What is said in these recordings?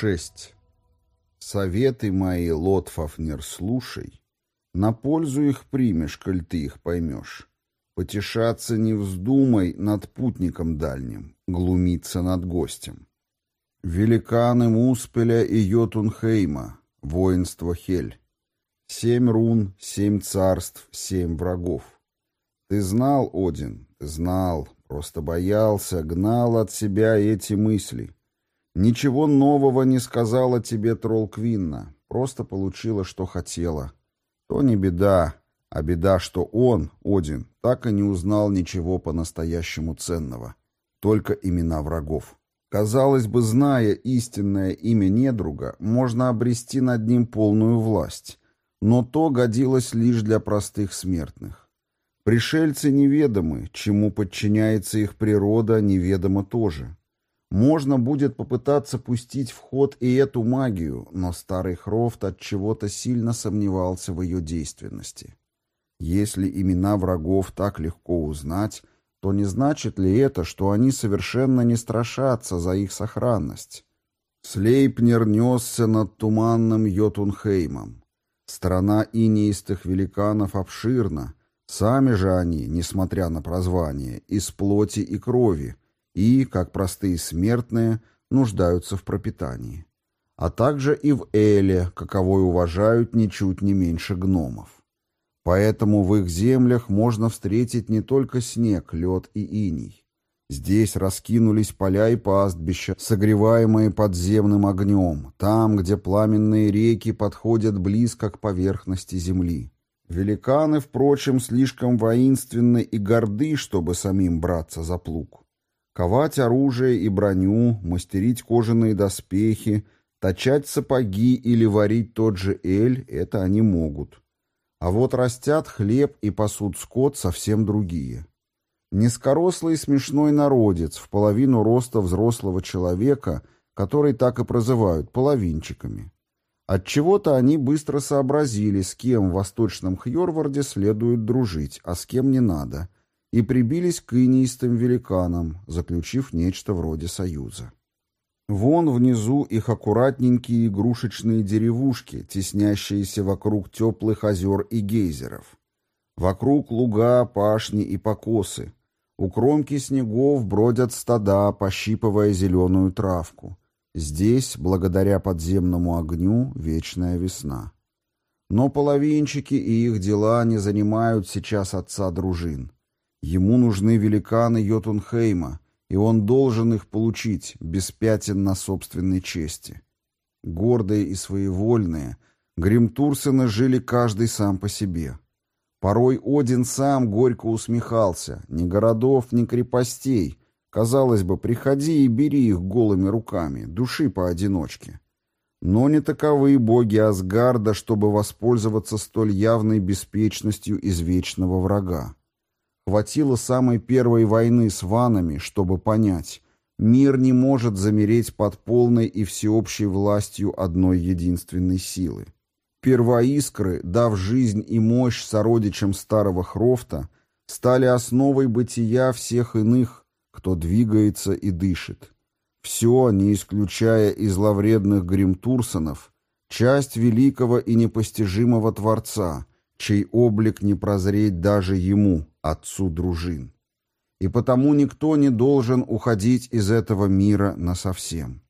6. Советы мои, Лотфафнер, слушай. На пользу их примешь, коль ты их поймешь. Потешаться не вздумай над путником дальним, глумиться над гостем. Великаны Муспеля и Йотунхейма, воинство Хель. Семь рун, семь царств, семь врагов. Ты знал, Один, знал, просто боялся, гнал от себя эти мысли. Ничего нового не сказала тебе Тролквинна, просто получила, что хотела. То не беда, а беда, что он, Один, так и не узнал ничего по-настоящему ценного. Только имена врагов. Казалось бы, зная истинное имя недруга, можно обрести над ним полную власть. Но то годилось лишь для простых смертных. Пришельцы неведомы, чему подчиняется их природа, неведомо тоже. Можно будет попытаться пустить в ход и эту магию, но старый Хрофт от чего-то сильно сомневался в ее действенности. Если имена врагов так легко узнать, то не значит ли это, что они совершенно не страшатся за их сохранность? Слейпнер несся над туманным Йотунхеймом. Страна инеистых великанов обширна, сами же они, несмотря на прозвание, из плоти и крови, и, как простые смертные, нуждаются в пропитании. А также и в Эле, каковой уважают ничуть не меньше гномов. Поэтому в их землях можно встретить не только снег, лед и иней. Здесь раскинулись поля и пастбища, согреваемые подземным огнем, там, где пламенные реки подходят близко к поверхности земли. Великаны, впрочем, слишком воинственны и горды, чтобы самим браться за плуг. Ковать оружие и броню, мастерить кожаные доспехи, точать сапоги или варить тот же эль — это они могут. А вот растят хлеб и пасут скот совсем другие. Низкорослый смешной народец, в половину роста взрослого человека, который так и прозывают половинчиками. Отчего-то они быстро сообразили, с кем в восточном Хьорварде следует дружить, а с кем не надо — и прибились к инеистым великанам, заключив нечто вроде союза. Вон внизу их аккуратненькие игрушечные деревушки, теснящиеся вокруг теплых озер и гейзеров. Вокруг луга, пашни и покосы. У кромки снегов бродят стада, пощипывая зеленую травку. Здесь, благодаря подземному огню, вечная весна. Но половинчики и их дела не занимают сейчас отца дружин. Ему нужны великаны Йотунхейма, и он должен их получить, без пятен на собственной чести. Гордые и своевольные, Гримтурсены жили каждый сам по себе. Порой Один сам горько усмехался. Ни городов, ни крепостей. Казалось бы, приходи и бери их голыми руками, души поодиночке. Но не таковы боги Асгарда, чтобы воспользоваться столь явной беспечностью извечного врага. Хватило самой первой войны с ванами, чтобы понять, мир не может замереть под полной и всеобщей властью одной единственной силы. Первоискры, дав жизнь и мощь сородичам старого Хрофта, стали основой бытия всех иных, кто двигается и дышит. Все, не исключая и зловредных Гримтурсонов, часть великого и непостижимого Творца, чей облик не прозреть даже ему, отцу дружин. И потому никто не должен уходить из этого мира насовсем.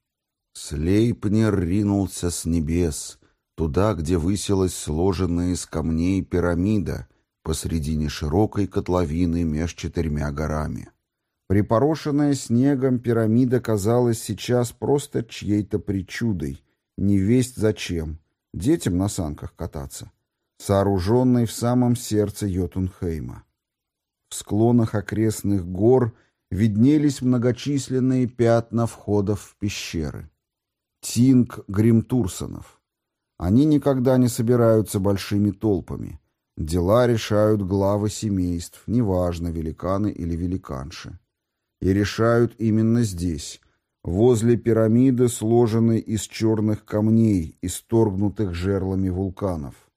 Слейпнер ринулся с небес, туда, где высилась сложенная из камней пирамида посредине широкой котловины меж четырьмя горами. Припорошенная снегом пирамида казалась сейчас просто чьей-то причудой, не весть зачем, детям на санках кататься сооруженный в самом сердце Йотунхейма. В склонах окрестных гор виднелись многочисленные пятна входов в пещеры. Тинг Гримтурсонов. Они никогда не собираются большими толпами. Дела решают главы семейств, неважно, великаны или великанши. И решают именно здесь, возле пирамиды, сложенной из черных камней, исторгнутых жерлами вулканов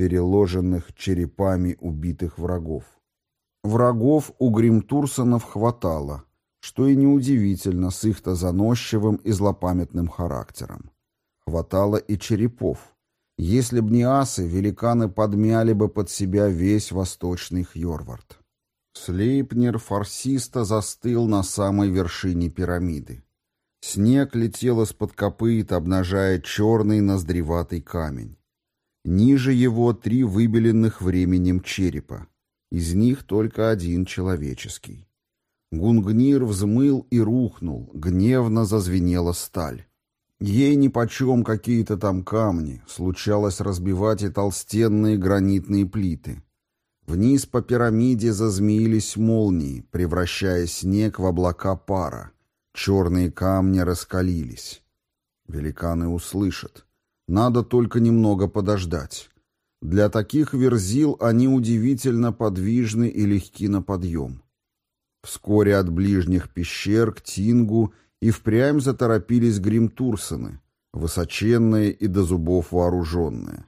переложенных черепами убитых врагов. Врагов у Гримтурсонов хватало, что и неудивительно с их-то заносчивым и злопамятным характером. хватало и черепов. Если б не асы, великаны подмяли бы под себя весь восточный Хьорвард. Слейпнер фарсиста застыл на самой вершине пирамиды. Снег летел из-под копыт, обнажая черный ноздреватый камень. Ниже его три выбеленных временем черепа. Из них только один человеческий. Гунгнир взмыл и рухнул, гневно зазвенела сталь. Ей нипочем какие-то там камни, случалось разбивать и толстенные гранитные плиты. Вниз по пирамиде зазмеились молнии, превращая снег в облака пара. Черные камни раскалились. Великаны услышат. Надо только немного подождать. Для таких верзил они удивительно подвижны и легки на подъем. Вскоре от ближних пещер к Тингу и впрямь заторопились гримтурсоны, высоченные и до зубов вооруженные.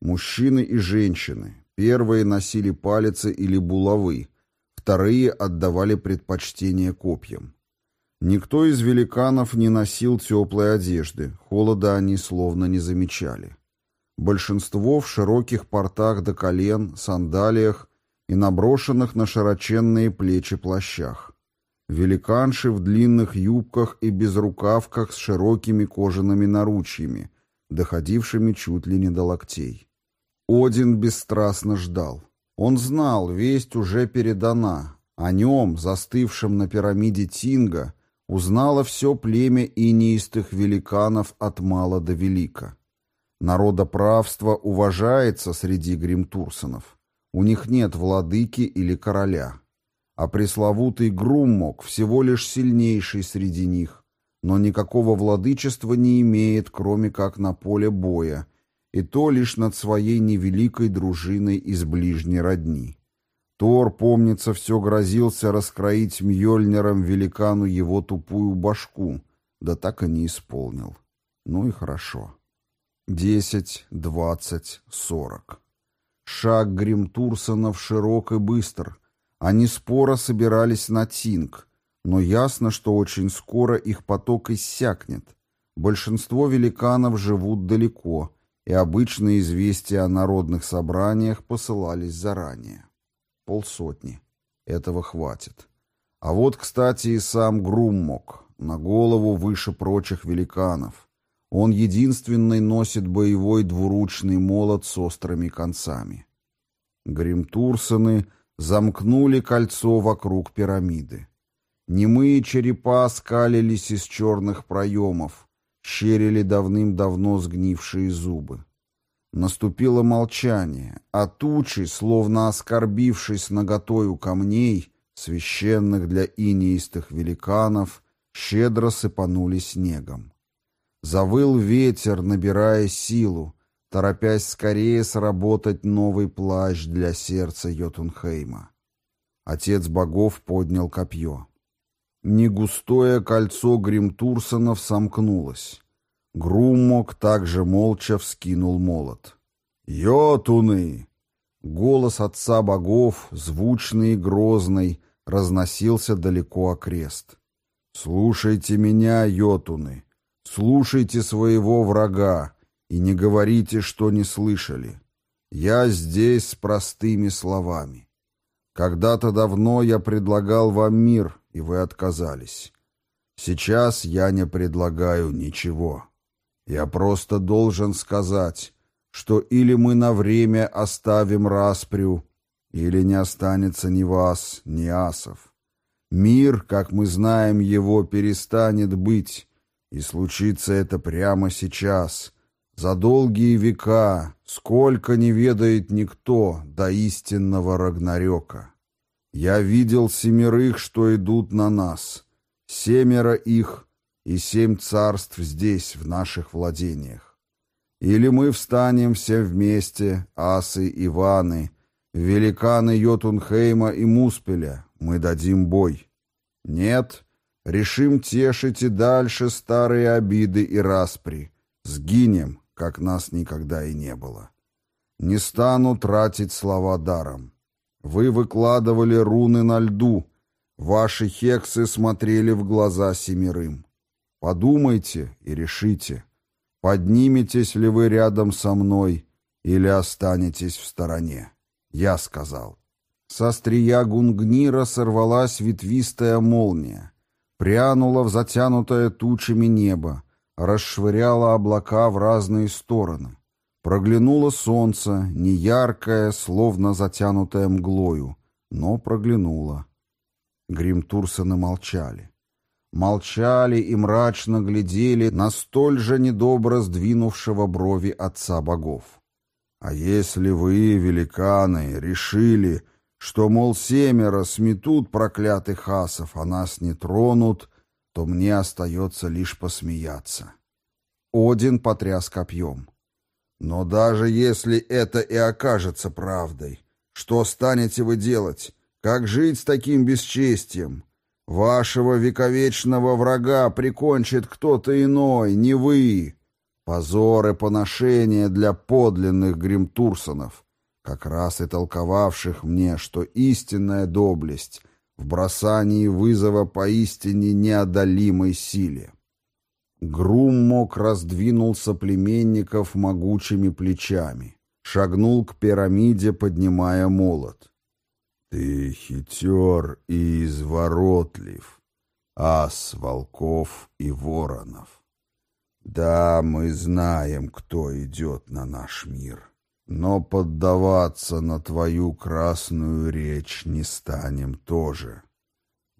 Мужчины и женщины, Первые носили палицы или булавы, вторые отдавали предпочтение копьям. Никто из великанов не носил теплой одежды, холода они словно не замечали. Большинство в широких портах до колен, сандалиях и наброшенных на широченные плечи плащах. Великанши в длинных юбках и безрукавках с широкими кожаными наручьями, доходившими чуть ли не до локтей. Один бесстрастно ждал. Он знал, весть уже передана. О нем, застывшем на пирамиде Тинга, узнало все племя инеистых великанов от мала до велика. Народоправство уважается среди гримтурсонов. У них нет владыки или короля. А пресловутый Груммок всего лишь сильнейший среди них, но никакого владычества не имеет, кроме как на поле боя, и то лишь над своей невеликой дружиной из ближней родни. Тор, помнится, все грозился раскроить Мьёльнером великану его тупую башку, да так и не исполнил. Ну и хорошо. Десять, двадцать, сорок. Шаг Гримтурсонов широк и быстр. Они споро собирались на Тинг, но ясно, что очень скоро их поток иссякнет. Большинство великанов живут далеко — и обычные известия о народных собраниях посылались заранее. Полсотни. Этого хватит. А вот, кстати, и сам Груммок, на голову выше прочих великанов. Он единственный носит боевой двуручный молот с острыми концами. Гримтурсоны замкнули кольцо вокруг пирамиды. Немые черепа скалились из черных проемов, щерили давным-давно сгнившие зубы. Наступило молчание, а тучи, словно оскорбившись наготою камней, священных для инеистых великанов, щедро сыпанули снегом. Завыл ветер, набирая силу, торопясь скорее сработать новый плащ для сердца Йотунхейма. Отец богов поднял копье. Негустое кольцо Гримтурсонов сомкнулось. Груммок также молча вскинул молот. «Йотуны!» Голос отца богов, звучный и грозный, разносился далеко окрест. «Слушайте меня, йотуны! Слушайте своего врага и не говорите, что не слышали. Я здесь с простыми словами. Когда-то давно я предлагал вам мир, и вы отказались. Сейчас я не предлагаю ничего. Я просто должен сказать, что или мы на время оставим распрю, или не останется ни вас, ни асов. Мир, как мы знаем его, перестанет быть, и случится это прямо сейчас, за долгие века, сколько не ведает никто до истинного Рагнарёка. Я видел семерых, что идут на нас. Семеро их и семь царств здесь, в наших владениях. Или мы встанем все вместе, асы Иваны, великаны Йотунхейма и Муспеля, мы дадим бой. Нет, решим тешить и дальше старые обиды и распри. Сгинем, как нас никогда и не было. Не стану тратить слова даром. Вы выкладывали руны на льду. Ваши хексы смотрели в глаза семерым. Подумайте и решите. Подниметесь ли вы рядом со мной или останетесь в стороне? Я сказал. Со стрия гунгнира сорвалась ветвистая молния, прянула в затянутое тучами небо, расшвыряла облака в разные стороны. Проглянуло солнце, неяркое, словно затянутое мглою, но проглянуло. Гримтурсоны молчали. Молчали и мрачно глядели на столь же недобро сдвинувшего брови отца богов. А если вы, великаны, решили, что, мол, семеро сметут проклятых асов, а нас не тронут, то мне остается лишь посмеяться. Один потряс копьем. Но даже если это и окажется правдой, что станете вы делать? Как жить с таким бесчестием? Вашего вековечного врага прикончит кто-то иной, не вы. Позор и поношение для подлинных гримтурсонов, как раз и толковавших мне, что истинная доблесть в бросании вызова поистине неодолимой силе. Грум мог раздвинул соплеменников могучими плечами, шагнул к пирамиде, поднимая молот. «Ты хитер и изворотлив, ас волков и воронов. Да, мы знаем, кто идет на наш мир, но поддаваться на твою красную речь не станем тоже.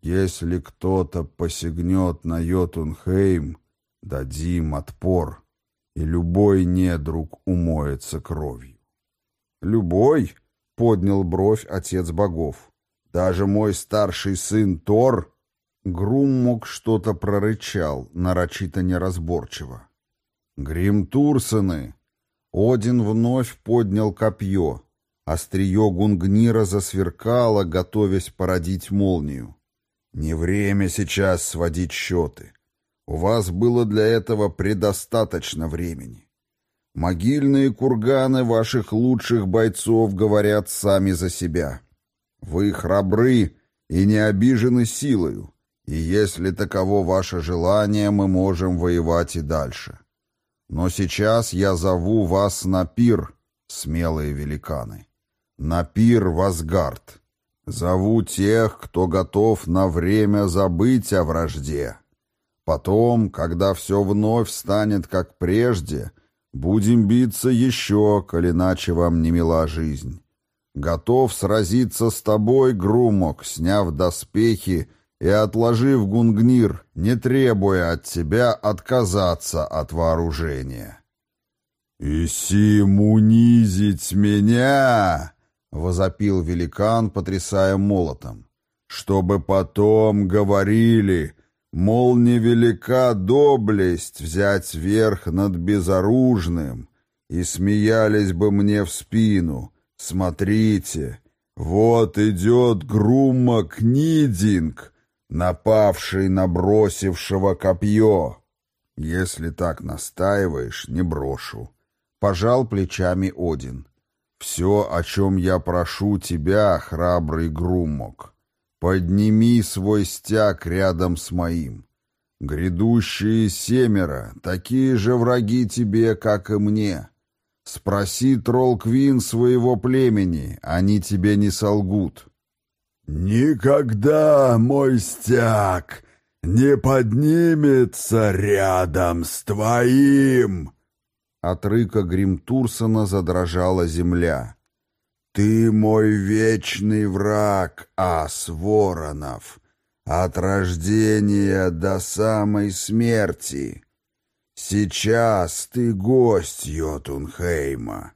Если кто-то посягнет на Йотунхейм, Дадим отпор, и любой недруг умоется кровью. «Любой?» — поднял бровь отец богов. «Даже мой старший сын Тор...» Грум мог что-то прорычал, нарочито неразборчиво. «Грим Турсены!» Один вновь поднял копье. Острие Гунгнира засверкало, готовясь породить молнию. «Не время сейчас сводить счеты. У вас было для этого предостаточно времени. Могильные курганы ваших лучших бойцов говорят сами за себя. Вы храбры и не обижены силою, и если таково ваше желание, мы можем воевать и дальше. Но сейчас я зову вас на пир, смелые великаны, на пир в Асгард. Зову тех, кто готов на время забыть о вражде, Потом, когда все вновь станет как прежде, будем биться еще, коль иначе вам не мила жизнь. Готов сразиться с тобой, Грумок, сняв доспехи и отложив гунгнир, не требуя от тебя отказаться от вооружения. «И сим унизить меня!» — возопил великан, потрясая молотом. «Чтобы потом говорили, Мол, невелика доблесть взять верх над безоружным, и смеялись бы мне в спину. Смотрите, вот идет Грумма Книдинг, напавший на бросившего копье. Если так настаиваешь, не брошу. Пожал плечами Один. Все, о чем я прошу тебя, храбрый Груммок, Подними свой стяг рядом с моим. Грядущие семеро, такие же враги тебе, как и мне. Спроси Тролквин своего племени, они тебе не солгут. «Никогда мой стяг не поднимется рядом с твоим!» От рыка Гримтурсона задрожала земля. «Ты мой вечный враг, ас Воронов, от рождения до самой смерти. Сейчас ты гость Йотунхейма,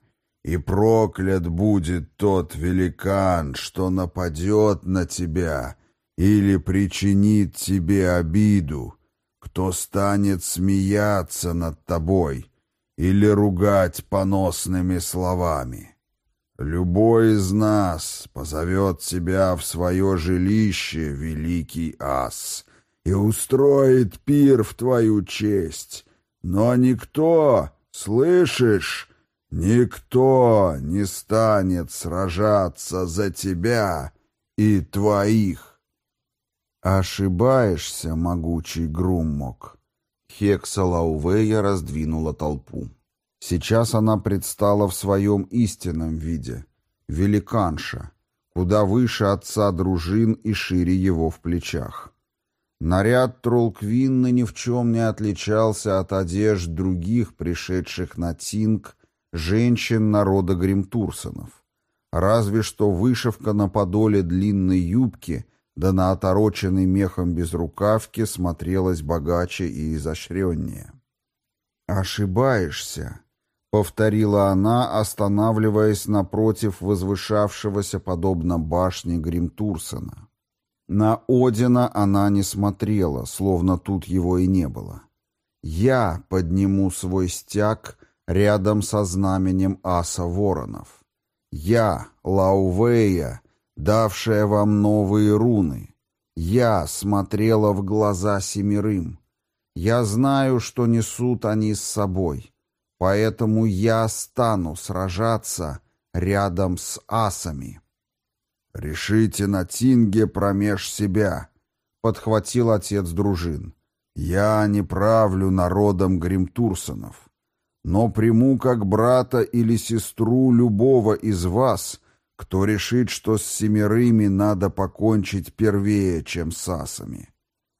и проклят будет тот великан, что нападет на тебя или причинит тебе обиду, кто станет смеяться над тобой или ругать поносными словами». Любой из нас позовет тебя в свое жилище, великий ас, и устроит пир в твою честь. Но никто, слышишь, никто не станет сражаться за тебя и твоих. Ошибаешься, могучий Груммок. Хекса Лаувея раздвинула толпу. Сейчас она предстала в своем истинном виде — великанша, куда выше отца дружин и шире его в плечах. Наряд Тролквинны ни в чем не отличался от одежд других, пришедших на Тинг, женщин народа Гримтурсонов. Разве что вышивка на подоле длинной юбки да на отороченной мехом безрукавке смотрелась богаче и изощреннее. «Ошибаешься», — повторила она, останавливаясь напротив возвышавшегося подобно башне Гримтурсона. На Одина она не смотрела, словно тут его и не было. «Я подниму свой стяг рядом со знаменем аса воронов. Я, Лаувея, давшая вам новые руны. Я смотрела в глаза семерым. Я знаю, что несут они с собой, поэтому я стану сражаться рядом с асами». «Решите на Тинге промеж себя», — подхватил отец дружин. «Я не правлю народом Гримтурсонов, но приму как брата или сестру любого из вас, кто решит, что с семерыми надо покончить первее, чем с асами.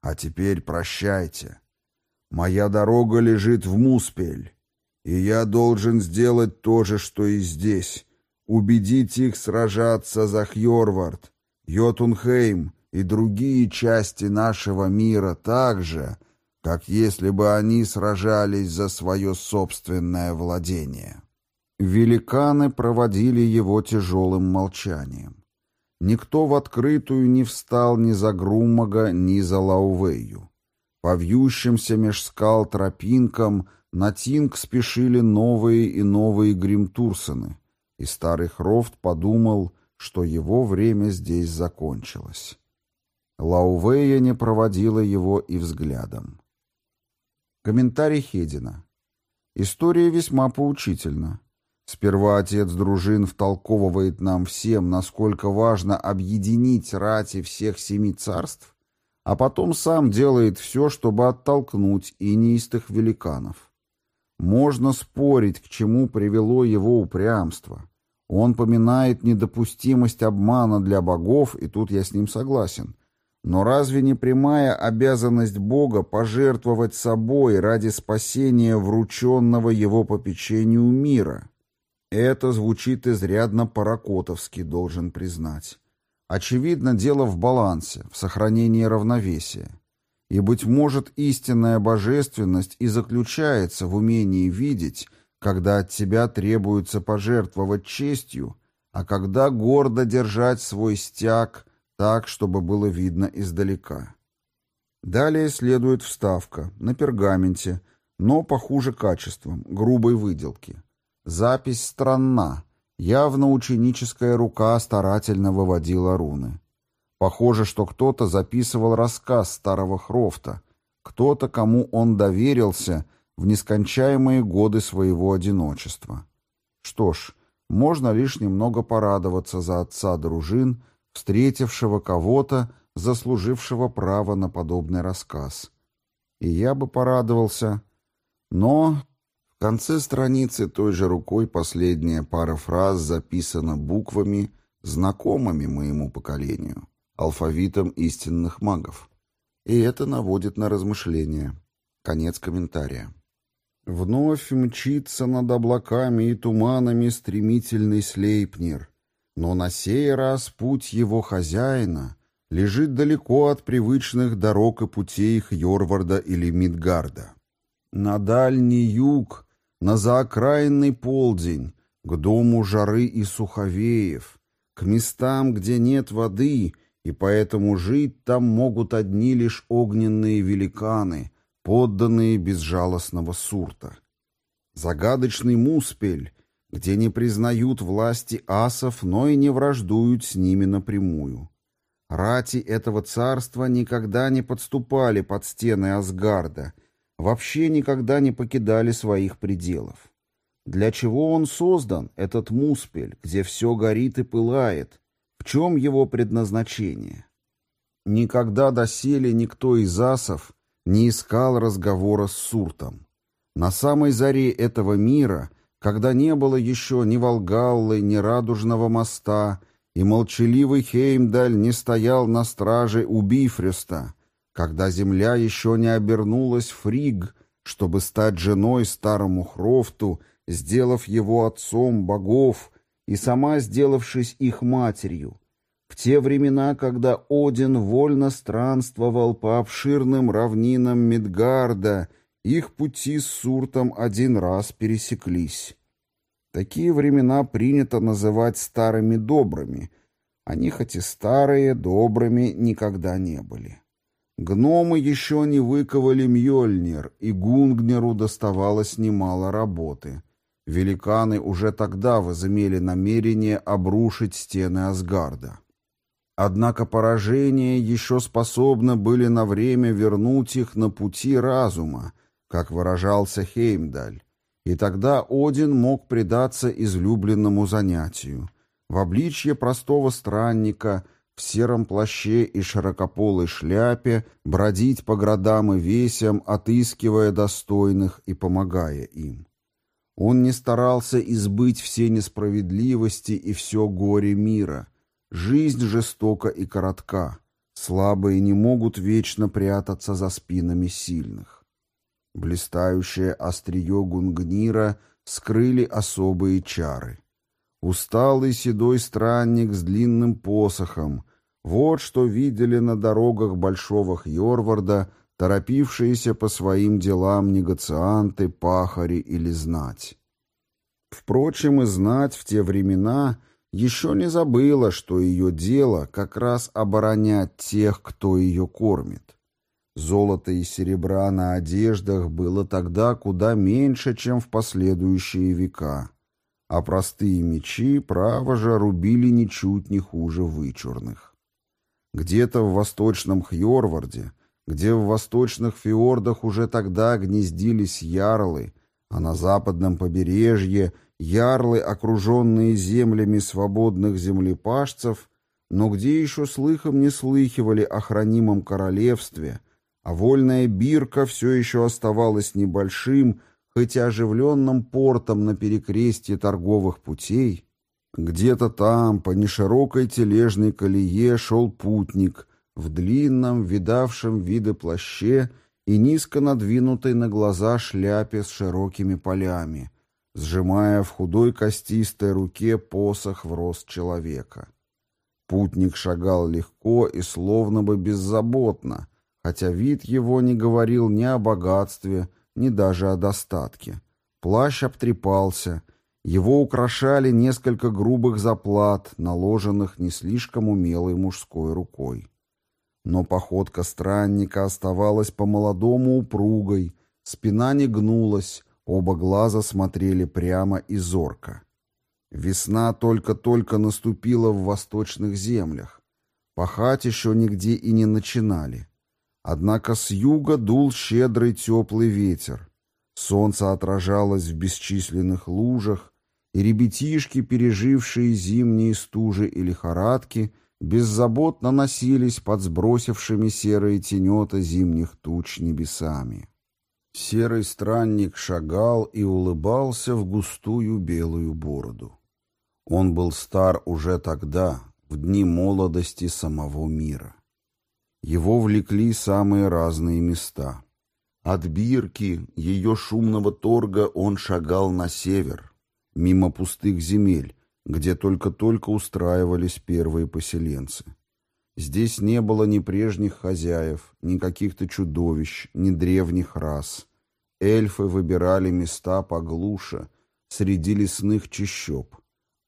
А теперь прощайте. Моя дорога лежит в Муспель, и я должен сделать то же, что и здесь» убедить их сражаться за Хьорвард, Йотунхейм и другие части нашего мира так же, как если бы они сражались за свое собственное владение. Великаны проводили его тяжелым молчанием. Никто в открытую не встал ни за Грумага, ни за Лаувею. По вьющимся меж скал тропинкам на Тинг спешили новые и новые гримтурсены — и старый Хрофт подумал, что его время здесь закончилось. Лаувея не проводила его и взглядом. Комментарий Хедина. История весьма поучительна. Сперва отец дружин втолковывает нам всем, насколько важно объединить рати всех семи царств, а потом сам делает все, чтобы оттолкнуть инистых великанов. Можно спорить, к чему привело его упрямство. Он поминает недопустимость обмана для богов, и тут я с ним согласен. Но разве не прямая обязанность Бога пожертвовать собой ради спасения врученного его попечению мира? Это звучит изрядно паракотовски, должен признать. Очевидно, дело в балансе, в сохранении равновесия. И, быть может, истинная божественность и заключается в умении видеть, когда от тебя требуется пожертвовать честью, а когда гордо держать свой стяг так, чтобы было видно издалека. Далее следует вставка на пергаменте, но похуже качеством, грубой выделки. Запись странна, явно ученическая рука старательно выводила руны. Похоже, что кто-то записывал рассказ старого Хрофта, кто-то, кому он доверился в нескончаемые годы своего одиночества. Что ж, можно лишь немного порадоваться за отца дружин, встретившего кого-то, заслужившего право на подобный рассказ. И я бы порадовался, но в конце страницы той же рукой последняя пара фраз записана буквами, знакомыми моему поколению алфавитом истинных магов. И это наводит на размышления. Конец комментария. Вновь мчится над облаками и туманами стремительный Слейпнир, но на сей раз путь его хозяина лежит далеко от привычных дорог и путей Хьорварда или Мидгарда. На дальний юг, на заокраинный полдень, к дому жары и суховеев, к местам, где нет воды — и поэтому жить там могут одни лишь огненные великаны, подданные безжалостного сурта. Загадочный Муспель, где не признают власти асов, но и не враждуют с ними напрямую. Рати этого царства никогда не подступали под стены Асгарда, вообще никогда не покидали своих пределов. Для чего он создан, этот Муспель, где все горит и пылает, в чем его предназначение? Никогда доселе никто из асов не искал разговора с Суртом. На самой заре этого мира, когда не было еще ни Вальгаллы, ни Радужного моста, и молчаливый Хеймдаль не стоял на страже у Бифреста, когда земля еще не обернулась Фригг, чтобы стать женой старому Хрофту, сделав его отцом богов и сама сделавшись их матерью, в те времена, когда Один вольно странствовал по обширным равнинам Мидгарда, их пути с Суртом один раз пересеклись. Такие времена принято называть старыми добрыми. Они хоть и старые, добрыми никогда не были. Гномы еще не выковали Мьёльнир, и Гунгнеру доставалось немало работы. Великаны уже тогда возымели намерение обрушить стены Асгарда. Однако поражения еще способны были на время вернуть их на пути разума, как выражался Хеймдаль, и тогда Один мог предаться излюбленному занятию. В обличье простого странника, в сером плаще и широкополой шляпе бродить по градам и весям, отыскивая достойных и помогая им. Он не старался избыть все несправедливости и все горе мира — Жизнь жестока и коротка. Слабые не могут вечно прятаться за спинами сильных. Блистающее острие гунгнира скрыли особые чары. Усталый седой странник с длинным посохом — вот что видели на дорогах Большого Хьорварда торопившиеся по своим делам негацианты, пахари или знать. Впрочем, и знать в те времена — еще не забыла, что ее дело как раз оборонять тех, кто ее кормит. Золота и серебра на одеждах было тогда куда меньше, чем в последующие века, а простые мечи, право же, рубили ничуть не хуже вычурных. Где-то в восточном Хьорварде, где в восточных фьордах уже тогда гнездились ярлы, а на западном побережье — ярлы, окруженные землями свободных землепашцев, но где еще слыхом не слыхивали о хранимом королевстве, а вольная бирка все еще оставалась небольшим, хоть и оживленным портом на перекрестье торговых путей, где-то там, по неширокой тележной колее, шел путник в длинном, видавшем виды плаще и низко надвинутой на глаза шляпе с широкими полями — сжимая в худой костистой руке посох в рост человека. Путник шагал легко и словно бы беззаботно, хотя вид его не говорил ни о богатстве, ни даже о достатке. Плащ обтрепался, его украшали несколько грубых заплат, наложенных не слишком умелой мужской рукой. Но походка странника оставалась по-молодому упругой, спина не гнулась, Оба глаза смотрели прямо и зорко. Весна только-только наступила в восточных землях. Пахать еще нигде и не начинали. Однако с юга дул щедрый теплый ветер. Солнце отражалось в бесчисленных лужах, и ребятишки, пережившие зимние стужи и лихорадки, беззаботно носились под сбросившими серые тенета зимних туч небесами. Серый странник шагал и улыбался в густую белую бороду. Он был стар уже тогда, в дни молодости самого мира. Его влекли самые разные места. От Бирки, ее шумного торга, он шагал на север, мимо пустых земель, где только-только устраивались первые поселенцы. Здесь не было ни прежних хозяев, ни каких-то чудовищ, ни древних рас. Эльфы выбирали места поглуше, среди лесных чащоб.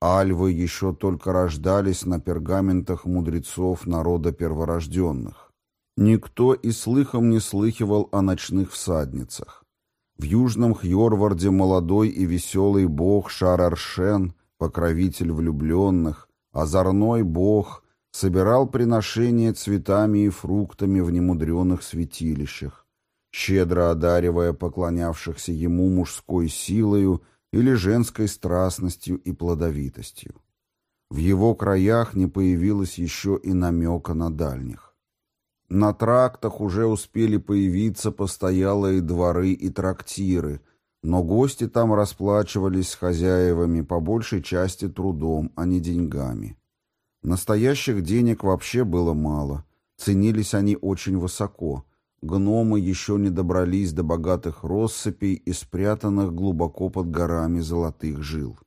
Альвы еще только рождались на пергаментах мудрецов народа перворожденных. Никто и слыхом не слыхивал о ночных всадницах. В южном Хьорварде молодой и веселый бог Шараршен, покровитель влюбленных, озорной бог, собирал приношения цветами и фруктами в немудреных святилищах, щедро одаривая поклонявшихся ему мужской силою или женской страстностью и плодовитостью. В его краях не появилось еще и намека на дальних. На трактах уже успели появиться постоялые дворы и трактиры, но гости там расплачивались с хозяевами по большей части трудом, а не деньгами. Настоящих денег вообще было мало, ценились они очень высоко. Гномы еще не добрались до богатых россыпей и спрятанных глубоко под горами золотых жил.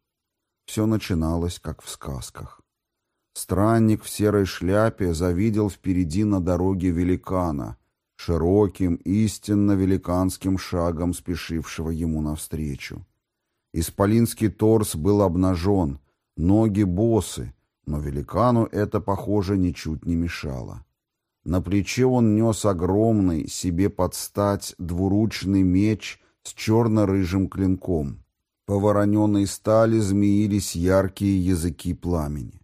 Все начиналось, как в сказках. Странник в серой шляпе завидел впереди на дороге великана, широким, истинно великанским шагом спешившего ему навстречу. Исполинский торс был обнажен, ноги босы, но великану это, похоже, ничуть не мешало. На плече он нес огромный, себе под стать, двуручный меч с черно-рыжим клинком. По вороненой стали змеились яркие языки пламени.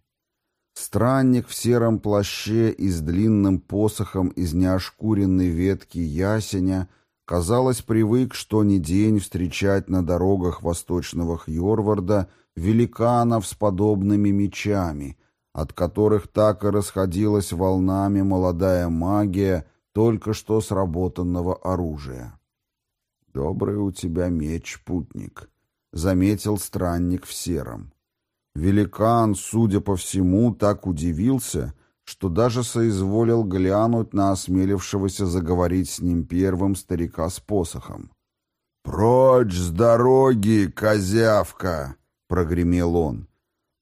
Странник в сером плаще и с длинным посохом из неошкуренной ветки ясеня, казалось, привык что ни день встречать на дорогах восточного Хьорварда великанов с подобными мечами, от которых так и расходилась волнами молодая магия только что сработанного оружия. «Добрый у тебя меч, путник», — заметил странник в сером. Великан, судя по всему, так удивился, что даже соизволил глянуть на осмелившегося заговорить с ним первым старика с посохом. «Прочь с дороги, козявка!» — прогремел он.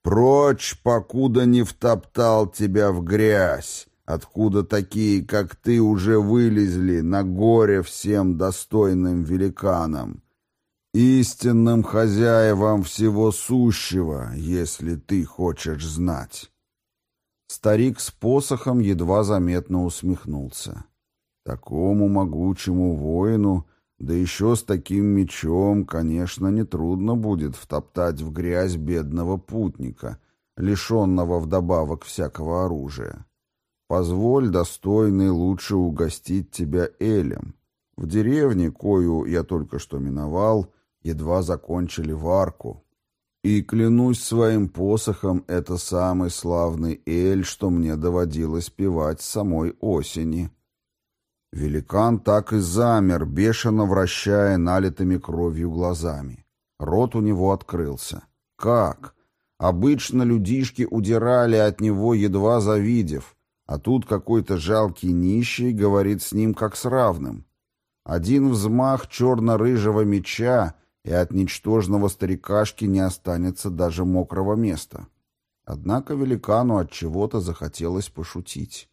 Прочь, покуда не втоптал тебя в грязь, откуда такие, как ты, уже вылезли на горе всем достойным великанам, истинным хозяевам всего сущего, если ты хочешь знать. Старик с посохом едва заметно усмехнулся. Такому могучему воину да еще с таким мечом, конечно, нетрудно будет втоптать в грязь бедного путника, лишенного вдобавок всякого оружия. Позволь, достойный, лучше угостить тебя Элем. В деревне, кою я только что миновал, едва закончили варку. И клянусь своим посохом, это самый славный Эль, что мне доводилось певать самой осени. Великан так и замер, бешено вращая налитыми кровью глазами. Рот у него открылся. Как? Обычно людишки удирали от него, едва завидев, а тут какой-то жалкий нищий говорит с ним как с равным. Один взмах черно-рыжего меча, и от ничтожного старикашки не останется даже мокрого места. Однако великану от чего-то захотелось пошутить.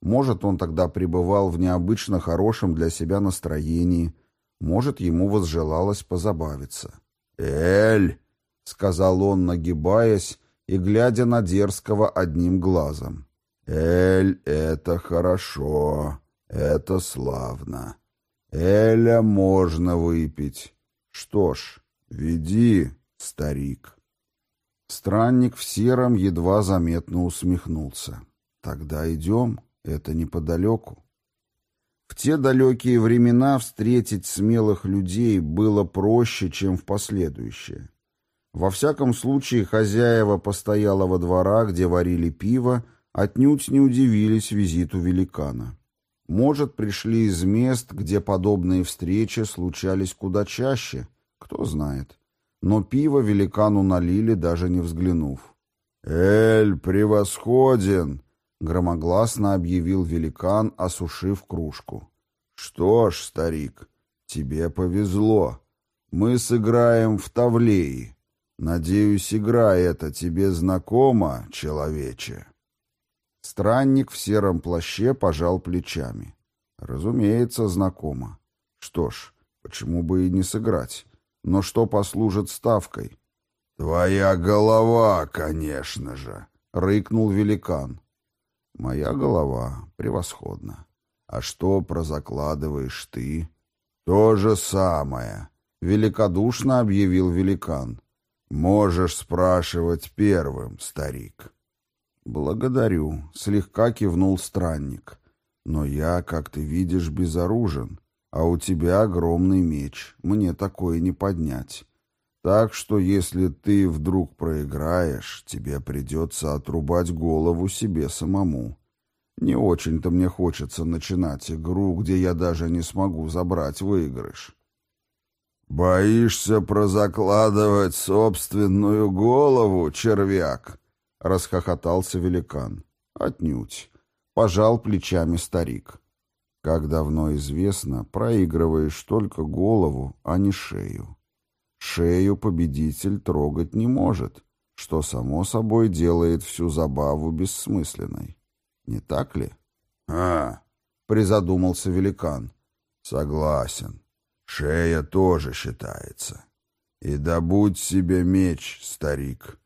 Может, он тогда пребывал в необычно хорошем для себя настроении, может, ему возжелалось позабавиться. «Эль!» — сказал он, нагибаясь и глядя на дерзкого одним глазом. «Эль — это хорошо, это славно. Эля можно выпить. Что ж, веди, старик». Странник в сером едва заметно усмехнулся. «Тогда идем». Это неподалеку. В те далекие времена встретить смелых людей было проще, чем в последующие. Во всяком случае, хозяева постоялого двора, где варили пиво, отнюдь не удивились визиту великана. Может, пришли из мест, где подобные встречи случались куда чаще, кто знает. Но пиво великану налили, даже не взглянув. «Эль превосходен!» — громогласно объявил великан, осушив кружку. «Что ж, старик, тебе повезло. Мы сыграем в Тавлеи. Надеюсь, игра эта тебе знакома, человече?» Странник в сером плаще пожал плечами. «Разумеется, знакомо. Что ж, почему бы и не сыграть? Но что послужит ставкой?» «Твоя голова, конечно же!» — рыкнул великан. Моя голова превосходна. А что прозакладываешь ты? То же самое, великодушно объявил великан. Можешь спрашивать первым, старик. Благодарю, слегка кивнул странник. Но я, как ты видишь, безоружен, а у тебя огромный меч. Мне такое не поднять. Так что если ты вдруг проиграешь, тебе придется отрубать голову себе самому. Не очень-то мне хочется начинать игру, где я даже не смогу забрать выигрыш. «Боишься прозакладывать собственную голову, червяк?» — расхохотался великан. «Отнюдь», — пожал плечами старик. «Как давно известно, проигрываешь только голову, а не шею. Шею победитель трогать не может, что, само собой, делает всю забаву бессмысленной. Не так ли? А, призадумался великан. Согласен. Шея тоже считается. И добудь себе меч, старик.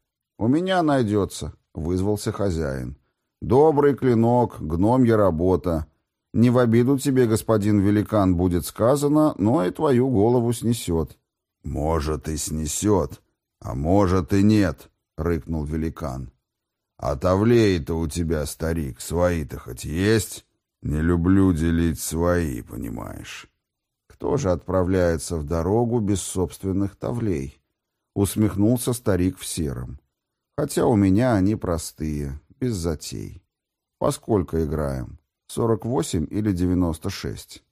У меня найдется, вызвался хозяин. Добрый клинок, гномья работа. Не в обиду тебе, господин великан, будет сказано, но и твою голову снесет. Может, и снесет, а может и нет, рыкнул великан. «А тавлей-то у тебя, старик, свои-то хоть есть? Не люблю делить свои, понимаешь». «Кто же отправляется в дорогу без собственных тавлей?» Усмехнулся старик в сером. «Хотя у меня они простые, без затей. Поскольку играем? Сорок восемь или девяносто шесть?»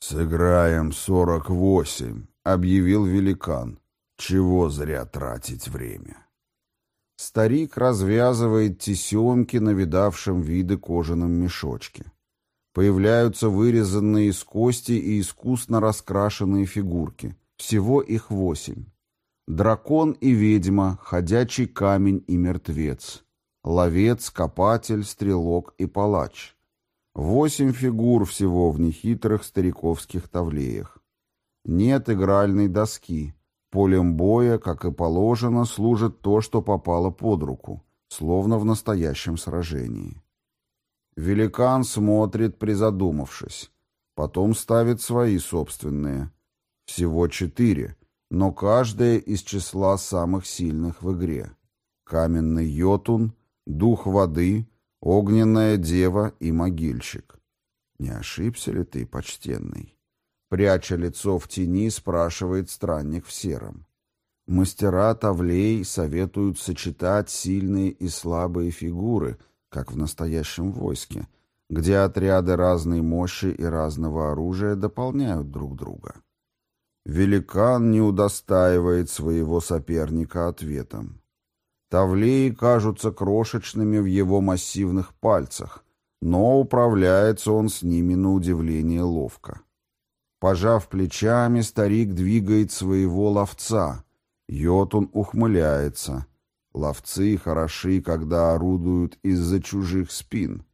«Сыграем сорок восемь», — объявил великан. «Чего зря тратить время?» Старик развязывает тесемки на видавшем виды кожаном мешочке. Появляются вырезанные из кости и искусно раскрашенные фигурки. Всего их восемь. Дракон и ведьма, ходячий камень и мертвец. Ловец, копатель, стрелок и палач. Восемь фигур всего в нехитрых стариковских тавлеях. Нет игральной доски. Полем боя, как и положено, служит то, что попало под руку, словно в настоящем сражении. Великан смотрит, призадумавшись. Потом ставит свои собственные. Всего четыре, но каждая из числа самых сильных в игре. Каменный йотун, дух воды, огненная дева и могильщик. Не ошибся ли ты, почтенный? Пряча лицо в тени, спрашивает странник в сером. Мастера Тавлей советуют сочетать сильные и слабые фигуры, как в настоящем войске, где отряды разной мощи и разного оружия дополняют друг друга. Великан не удостаивает своего соперника ответом. Тавлеи кажутся крошечными в его массивных пальцах, но управляется он с ними на удивление ловко. Пожав плечами, старик двигает своего ловца. Йотун ухмыляется. Ловцы хороши, когда орудуют из-за чужих спин.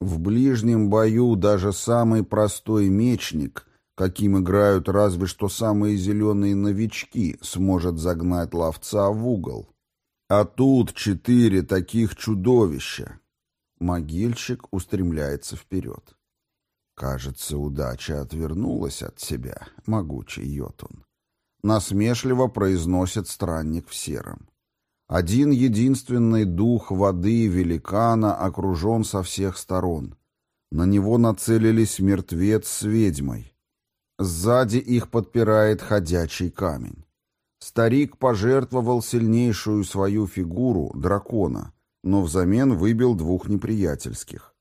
В ближнем бою даже самый простой мечник, каким играют разве что самые зеленые новички, сможет загнать ловца в угол. А тут четыре таких чудовища. Могильщик устремляется вперед. Кажется, удача отвернулась от себя, могучий Йотун. Насмешливо произносит странник в сером. Один единственный дух воды великана окружен со всех сторон. На него нацелились мертвец с ведьмой. Сзади их подпирает ходячий камень. Старик пожертвовал сильнейшую свою фигуру, дракона, но взамен выбил двух неприятельских.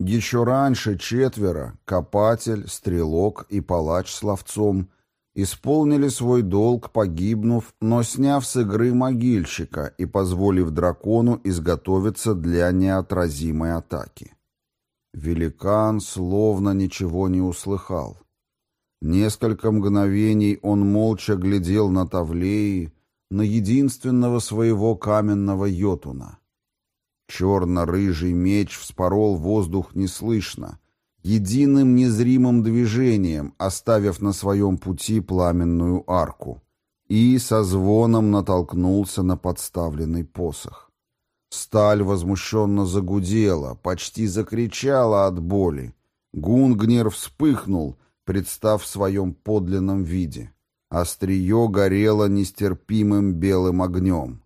Еще раньше четверо, копатель, стрелок и палач с ловцом, исполнили свой долг, погибнув, но сняв с игры могильщика и позволив дракону изготовиться для неотразимой атаки. Великан словно ничего не услыхал. Несколько мгновений он молча глядел на Тавлеи, на единственного своего каменного йотуна — Черно-рыжий меч вспорол воздух неслышно, единым незримым движением, оставив на своем пути пламенную арку, и со звоном натолкнулся на подставленный посох. Сталь возмущенно загудела, почти закричала от боли. Гунгнер вспыхнул, представ в своем подлинном виде. Острие горело нестерпимым белым огнем.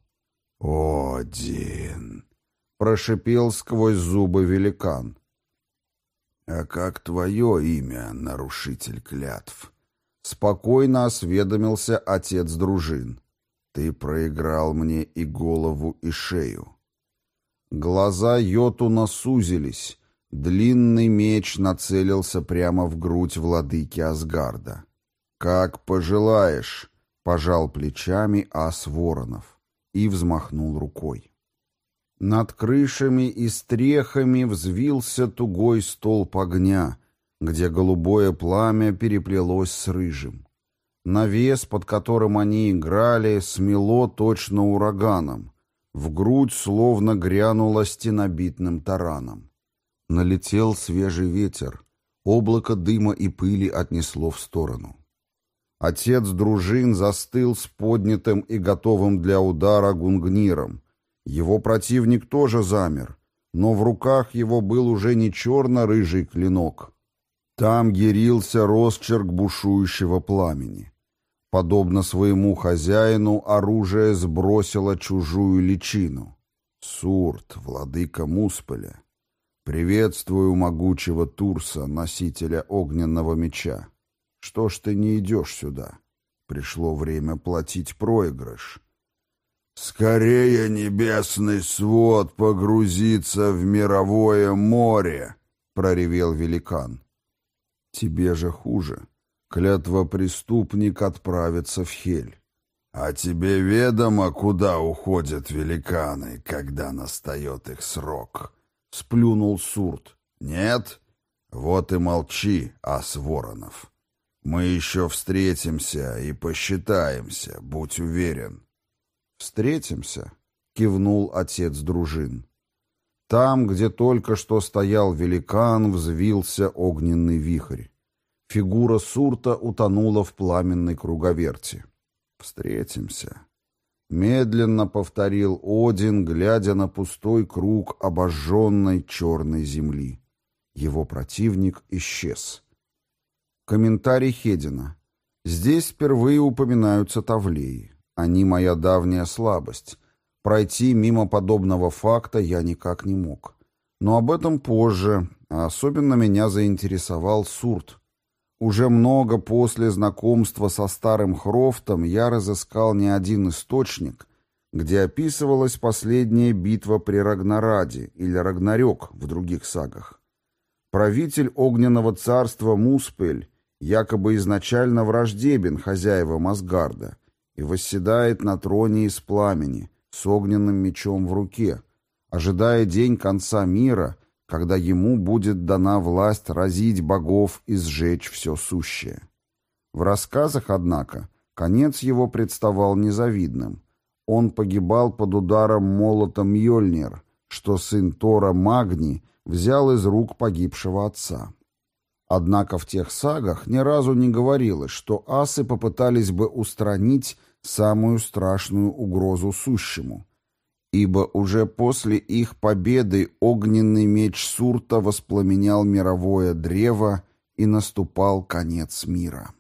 «Один!» Прошипел сквозь зубы великан. «А как твое имя, нарушитель клятв?» Спокойно осведомился отец дружин. «Ты проиграл мне и голову, и шею». Глаза Йотуна сузились, Длинный меч нацелился прямо в грудь владыки Асгарда. «Как пожелаешь», — пожал плечами ас Воронов и взмахнул рукой. Над крышами и стрехами взвился тугой столб огня, где голубое пламя переплелось с рыжим. Навес, под которым они играли, смело точно ураганом. В грудь словно грянуло стенобитным тараном. Налетел свежий ветер. Облако дыма и пыли отнесло в сторону. Отец дружин застыл с поднятым и готовым для удара гунгниром. Его противник тоже замер, но в руках его был уже не черно-рыжий клинок. Там ярился росчерк бушующего пламени. Подобно своему хозяину, оружие сбросило чужую личину. Сурт, владыка Муспеля. «Приветствую могучего Турса, носителя огненного меча. Что ж ты не идешь сюда? Пришло время платить проигрыш». «Скорее небесный свод погрузится в мировое море!» — проревел великан. «Тебе же хуже. Клятва преступник отправится в Хель. А тебе ведомо, куда уходят великаны, когда настает их срок?» — сплюнул Сурт. «Нет? Вот и молчи, ас Воронов. Мы еще встретимся и посчитаемся, будь уверен». «Встретимся», — кивнул отец дружин. Там, где только что стоял великан, взвился огненный вихрь. Фигура Сурта утонула в пламенной круговерти. «Встретимся», Медленно повторил Один, глядя на пустой круг обожженной черной земли. Его противник исчез. Комментарий Хедина. Здесь впервые упоминаются тавлеи. Они моя давняя слабость. Пройти мимо подобного факта я никак не мог. Но об этом позже, а особенно меня заинтересовал Сурт, уже много после знакомства со старым Хрофтом я разыскал не один источник, где описывалась последняя битва при Рагнараде или Рагнарёк в других сагах. Правитель огненного царства Муспель якобы изначально враждебен хозяевам Асгарда и восседает на троне из пламени с огненным мечом в руке, ожидая день конца мира — когда ему будет дана власть разить богов и сжечь все сущее. В рассказах, однако, конец его представал незавидным. Он погибал под ударом молота Мьёльнир, что сын Тора Магни взял из рук погибшего отца. Однако в тех сагах ни разу не говорилось, что асы попытались бы устранить самую страшную угрозу сущему, ибо уже после их победы огненный меч Сурта воспламенял мировое древо и наступал конец мира.